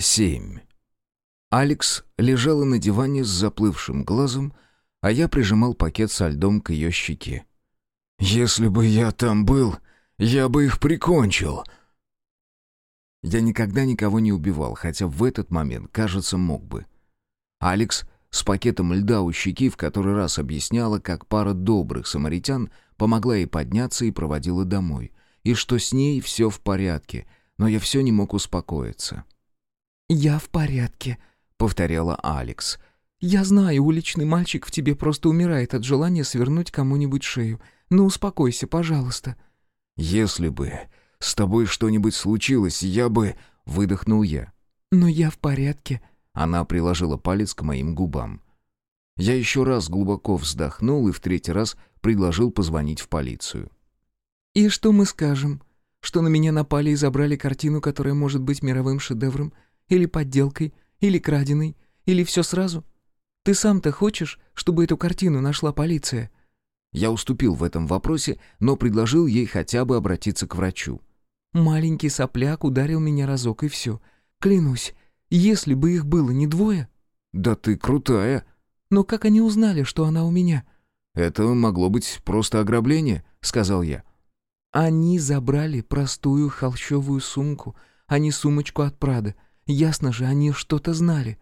7. Алекс лежала на диване с заплывшим глазом, а я прижимал пакет со льдом к ее щеке. «Если бы я там был, я бы их прикончил!» Я никогда никого не убивал, хотя в этот момент, кажется, мог бы. Алекс с пакетом льда у щеки в который раз объясняла, как пара добрых самаритян помогла ей подняться и проводила домой, и что с ней все в порядке, но я все не мог успокоиться. «Я в порядке», — повторяла Алекс. «Я знаю, уличный мальчик в тебе просто умирает от желания свернуть кому-нибудь шею. Ну, успокойся, пожалуйста». «Если бы с тобой что-нибудь случилось, я бы...» — выдохнул я. «Но я в порядке». Она приложила палец к моим губам. Я еще раз глубоко вздохнул и в третий раз предложил позвонить в полицию. «И что мы скажем? Что на меня напали и забрали картину, которая может быть мировым шедевром?» Или подделкой? Или краденой? Или все сразу? Ты сам-то хочешь, чтобы эту картину нашла полиция?» Я уступил в этом вопросе, но предложил ей хотя бы обратиться к врачу. «Маленький сопляк ударил меня разок, и все. Клянусь, если бы их было не двое...» «Да ты крутая!» «Но как они узнали, что она у меня?» «Это могло быть просто ограбление», — сказал я. «Они забрали простую холщовую сумку, а не сумочку от Прада. Ясно же, они что-то знали».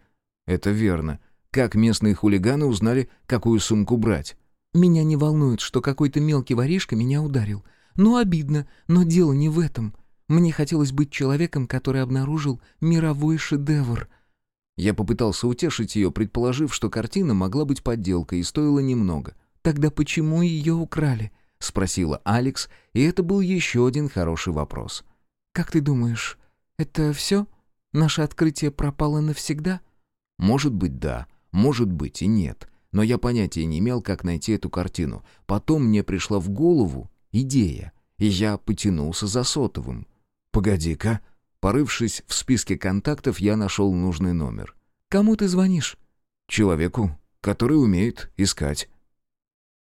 «Это верно. Как местные хулиганы узнали, какую сумку брать?» «Меня не волнует, что какой-то мелкий воришка меня ударил. Ну, обидно, но дело не в этом. Мне хотелось быть человеком, который обнаружил мировой шедевр». Я попытался утешить ее, предположив, что картина могла быть подделкой и стоила немного. «Тогда почему ее украли?» — спросила Алекс, и это был еще один хороший вопрос. «Как ты думаешь, это все?» Наше открытие пропало навсегда? Может быть, да. Может быть и нет. Но я понятия не имел, как найти эту картину. Потом мне пришла в голову идея, и я потянулся за сотовым. «Погоди-ка». Порывшись в списке контактов, я нашел нужный номер. «Кому ты звонишь?» «Человеку, который умеет искать».